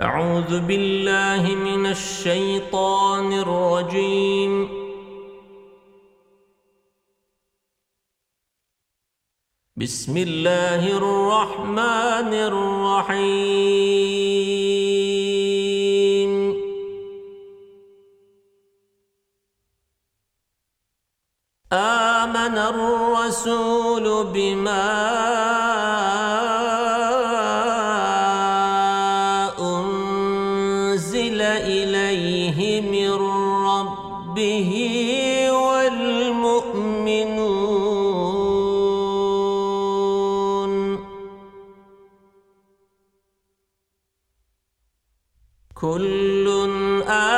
أعوذ بالله من الشيطان الرجيم. بسم الله الرحمن الرحيم. آمن الرسول بما إليه من ربه والمؤمنون. كل آمن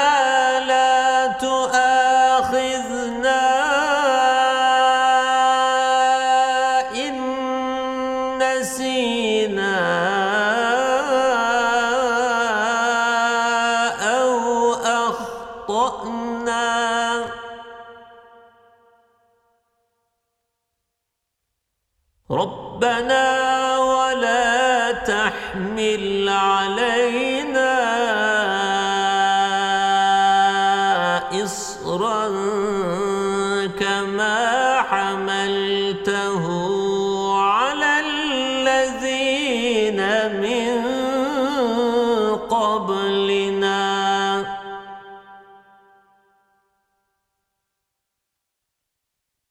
أخطأنا ربنا ولا تحمل علينا إصرا كما حملته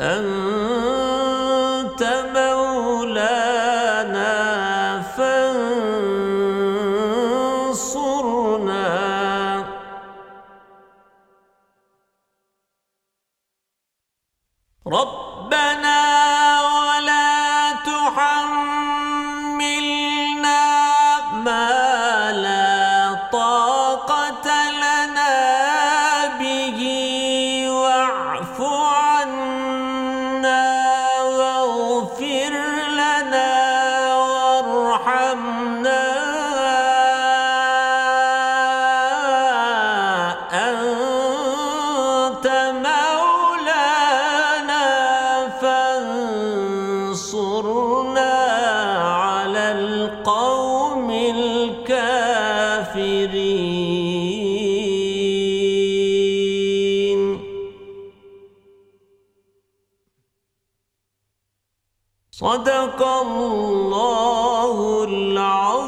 أنت مولانا فانصرنا. ربنا Sadaqallahul Azim.